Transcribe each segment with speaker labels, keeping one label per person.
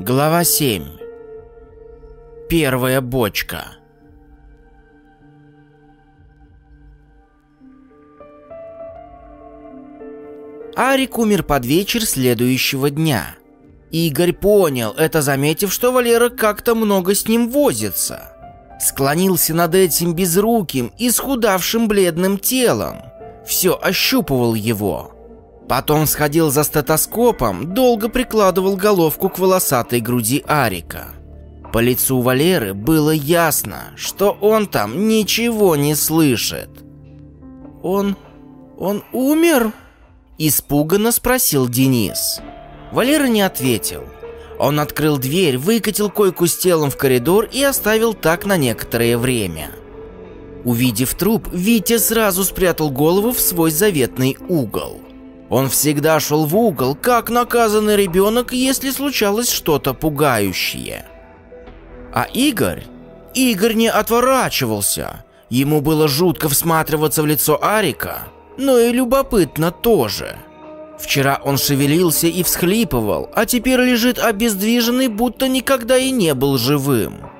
Speaker 1: Глава 7. Первая бочка. Арик умер под вечер следующего дня. Игорь понял это, заметив, что Валера как-то много с ним возится. Склонился над этим безруким и схудавшим бледным телом. Все ощупывал его. Потом сходил за стетоскопом, долго прикладывал головку к волосатой груди Арика. По лицу Валеры было ясно, что он там ничего не слышит. «Он... он умер?» Испуганно спросил Денис. Валера не ответил. Он открыл дверь, выкатил койку с телом в коридор и оставил так на некоторое время. Увидев труп, Витя сразу спрятал голову в свой заветный угол. Он всегда шел в угол, как наказанный ребенок, если случалось что-то пугающее. А Игорь? Игорь не отворачивался. Ему было жутко всматриваться в лицо Арика, но и любопытно тоже. Вчера он шевелился и всхлипывал, а теперь лежит обездвиженный, будто никогда и не был живым.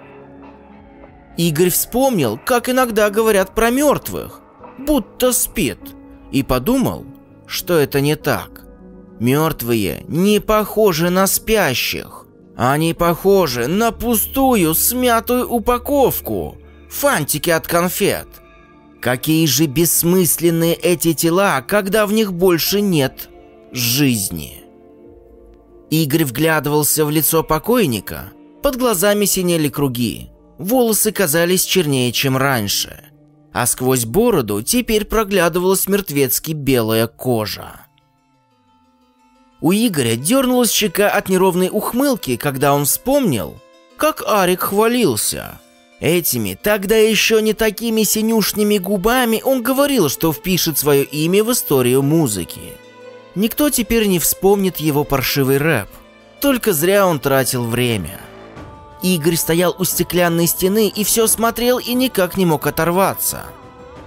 Speaker 1: Игорь вспомнил, как иногда говорят про мертвых, будто спит, и подумал, что это не так. Мертвые не похожи на спящих. Они похожи на пустую, смятую упаковку. Фантики от конфет. Какие же бессмысленные эти тела, когда в них больше нет жизни. Игорь вглядывался в лицо покойника. Под глазами синели круги. Волосы казались чернее, чем раньше а сквозь бороду теперь проглядывалась мертвецки белая кожа. У Игоря дернулась щека от неровной ухмылки, когда он вспомнил, как Арик хвалился. Этими, тогда еще не такими синюшными губами, он говорил, что впишет свое имя в историю музыки. Никто теперь не вспомнит его паршивый рэп. Только зря он тратил время. Игорь стоял у стеклянной стены и все смотрел и никак не мог оторваться.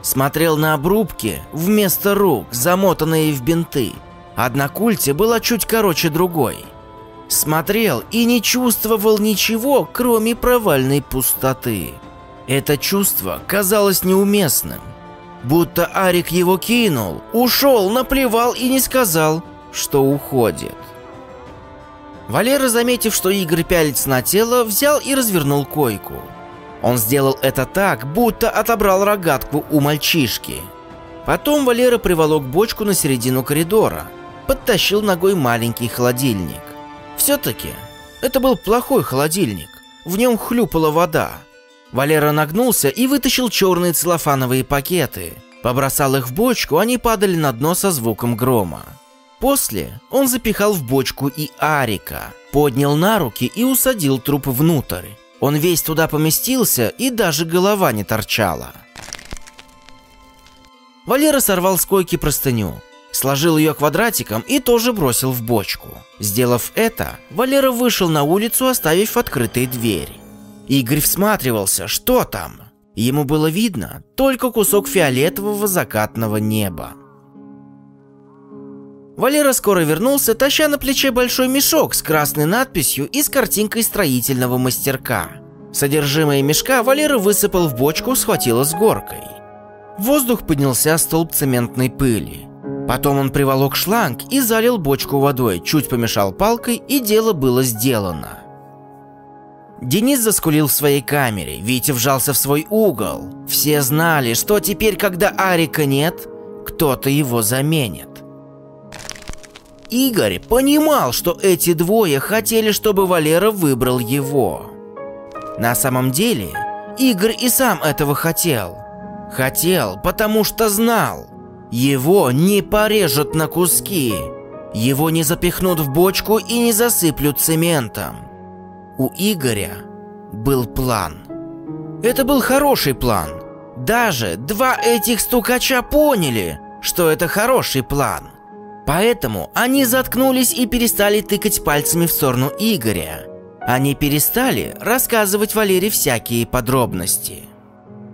Speaker 1: Смотрел на обрубки вместо рук, замотанные в бинты. Одна культя была чуть короче другой. Смотрел и не чувствовал ничего, кроме провальной пустоты. Это чувство казалось неуместным. Будто Арик его кинул, ушел, наплевал и не сказал, что уходит. Валера, заметив, что Игорь пялится на тело, взял и развернул койку. Он сделал это так, будто отобрал рогатку у мальчишки. Потом Валера приволок бочку на середину коридора, подтащил ногой маленький холодильник. Все-таки это был плохой холодильник, в нем хлюпала вода. Валера нагнулся и вытащил черные целлофановые пакеты. Побросал их в бочку, они падали на дно со звуком грома. После он запихал в бочку и Арика, поднял на руки и усадил труп внутрь. Он весь туда поместился, и даже голова не торчала. Валера сорвал с койки простыню, сложил ее квадратиком и тоже бросил в бочку. Сделав это, Валера вышел на улицу, оставив открытой дверь. Игорь всматривался, что там. Ему было видно только кусок фиолетового закатного неба. Валера скоро вернулся, таща на плече большой мешок с красной надписью и с картинкой строительного мастерка. Содержимое мешка Валера высыпал в бочку, схватило с горкой. В воздух поднялся столб цементной пыли. Потом он приволок шланг и залил бочку водой, чуть помешал палкой, и дело было сделано. Денис заскулил в своей камере, Витя вжался в свой угол. Все знали, что теперь, когда Арика нет, кто-то его заменит. Игорь понимал, что эти двое хотели, чтобы Валера выбрал его. На самом деле, Игорь и сам этого хотел. Хотел, потому что знал. Его не порежут на куски. Его не запихнут в бочку и не засыплют цементом. У Игоря был план. Это был хороший план. Даже два этих стукача поняли, что это хороший план. Поэтому они заткнулись и перестали тыкать пальцами в сторону Игоря. Они перестали рассказывать Валере всякие подробности.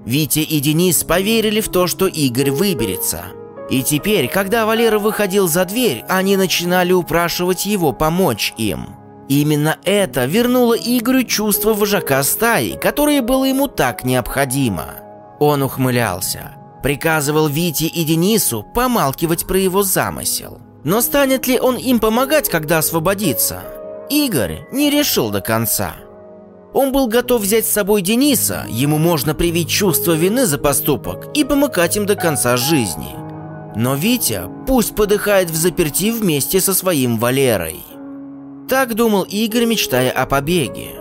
Speaker 1: Витя и Денис поверили в то, что Игорь выберется. И теперь, когда Валера выходил за дверь, они начинали упрашивать его помочь им. Именно это вернуло Игорю чувство вожака стаи, которое было ему так необходимо. Он ухмылялся, приказывал Вите и Денису помалкивать про его замысел. Но станет ли он им помогать, когда освободится? Игорь не решил до конца. Он был готов взять с собой Дениса, ему можно привить чувство вины за поступок и помыкать им до конца жизни. Но Витя пусть подыхает в заперти вместе со своим Валерой. Так думал Игорь, мечтая о побеге.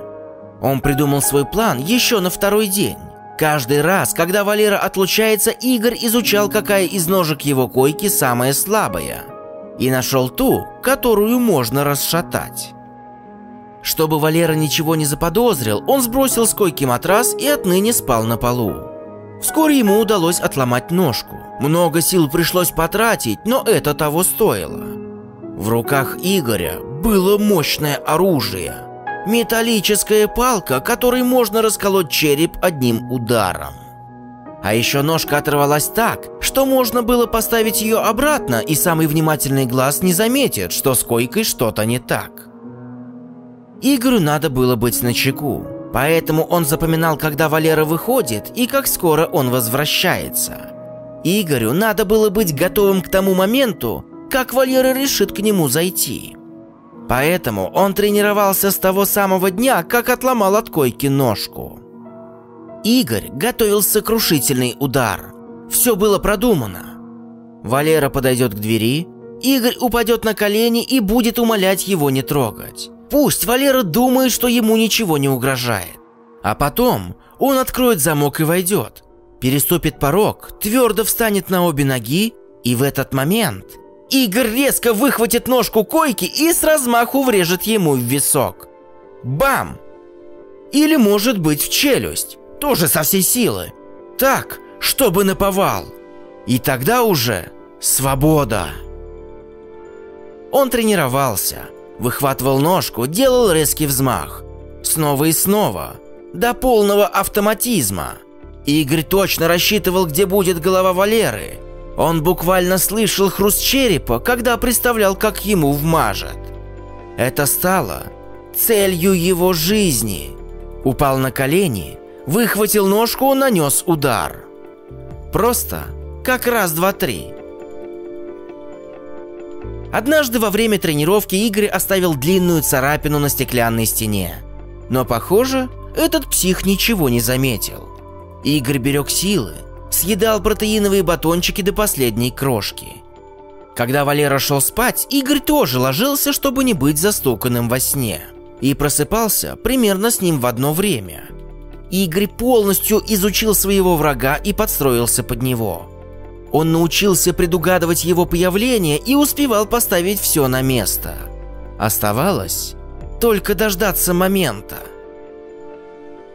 Speaker 1: Он придумал свой план еще на второй день. Каждый раз, когда Валера отлучается, Игорь изучал, какая из ножек его койки самая слабая. И нашел ту, которую можно расшатать. Чтобы Валера ничего не заподозрил, он сбросил с койки матрас и отныне спал на полу. Вскоре ему удалось отломать ножку. Много сил пришлось потратить, но это того стоило. В руках Игоря было мощное оружие. Металлическая палка, которой можно расколоть череп одним ударом. А еще ножка оторвалась так, что можно было поставить ее обратно, и самый внимательный глаз не заметит, что с койкой что-то не так. Игорю надо было быть начеку, поэтому он запоминал, когда Валера выходит и как скоро он возвращается. Игорю надо было быть готовым к тому моменту, как Валера решит к нему зайти. Поэтому он тренировался с того самого дня, как отломал от койки ножку. Игорь готовил сокрушительный удар. Все было продумано. Валера подойдет к двери, Игорь упадет на колени и будет умолять его не трогать. Пусть Валера думает, что ему ничего не угрожает. А потом он откроет замок и войдет. Переступит порог, твердо встанет на обе ноги, и в этот момент Игорь резко выхватит ножку койки и с размаху врежет ему в висок. Бам! Или может быть в челюсть, тоже со всей силы. Так, чтобы наповал. И тогда уже свобода. Он тренировался, выхватывал ножку, делал резкий взмах. Снова и снова, до полного автоматизма. Игорь точно рассчитывал, где будет голова Валеры – он буквально слышал хруст черепа, когда представлял, как ему вмажет. Это стало целью его жизни. Упал на колени, выхватил ножку, нанес удар. Просто как раз два-три. Однажды во время тренировки Игорь оставил длинную царапину на стеклянной стене. Но, похоже, этот псих ничего не заметил. Игорь берег силы, съедал протеиновые батончики до последней крошки. Когда Валера шел спать, Игорь тоже ложился, чтобы не быть застуканным во сне. И просыпался примерно с ним в одно время. Игорь полностью изучил своего врага и подстроился под него. Он научился предугадывать его появление и успевал поставить все на место. Оставалось только дождаться момента.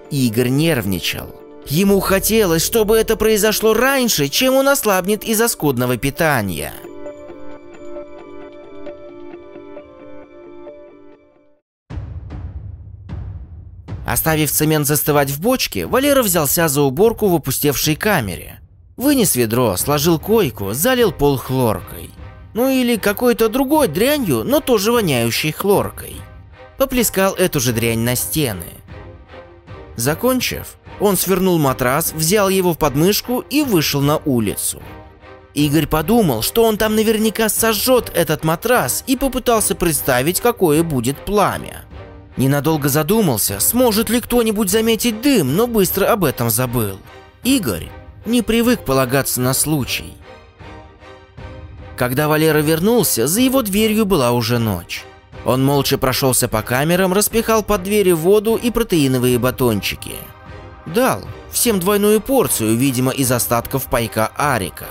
Speaker 1: Игорь нервничал. Ему хотелось, чтобы это произошло раньше, чем он ослабнет из-за скудного питания. Оставив цемент застывать в бочке, Валера взялся за уборку в опустевшей камере. Вынес ведро, сложил койку, залил пол хлоркой. Ну или какой-то другой дрянью, но тоже воняющей хлоркой. Поплескал эту же дрянь на стены. Закончив, он свернул матрас, взял его в подмышку и вышел на улицу. Игорь подумал, что он там наверняка сожжет этот матрас и попытался представить, какое будет пламя. Ненадолго задумался, сможет ли кто-нибудь заметить дым, но быстро об этом забыл. Игорь не привык полагаться на случай. Когда Валера вернулся, за его дверью была уже ночь. Он молча прошелся по камерам, распихал под двери воду и протеиновые батончики – Дал всем двойную порцию, видимо, из остатков пайка Арика.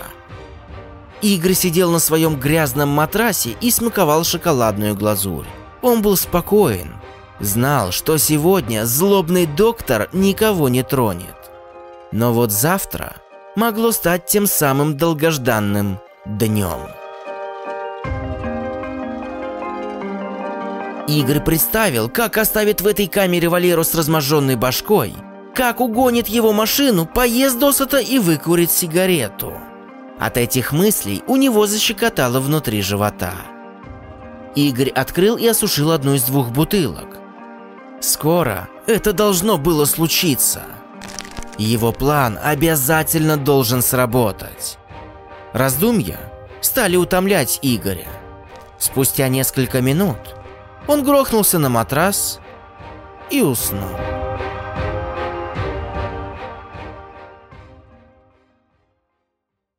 Speaker 1: Игорь сидел на своем грязном матрасе и смаковал шоколадную глазурь. Он был спокоен, знал, что сегодня злобный доктор никого не тронет. Но вот завтра могло стать тем самым долгожданным днем. Игорь представил, как оставит в этой камере Валеру с разможженной башкой – как угонит его машину, поест досыта и выкурит сигарету. От этих мыслей у него защекотало внутри живота. Игорь открыл и осушил одну из двух бутылок. Скоро это должно было случиться. Его план обязательно должен сработать. Раздумья стали утомлять Игоря. Спустя несколько минут он грохнулся на матрас и уснул.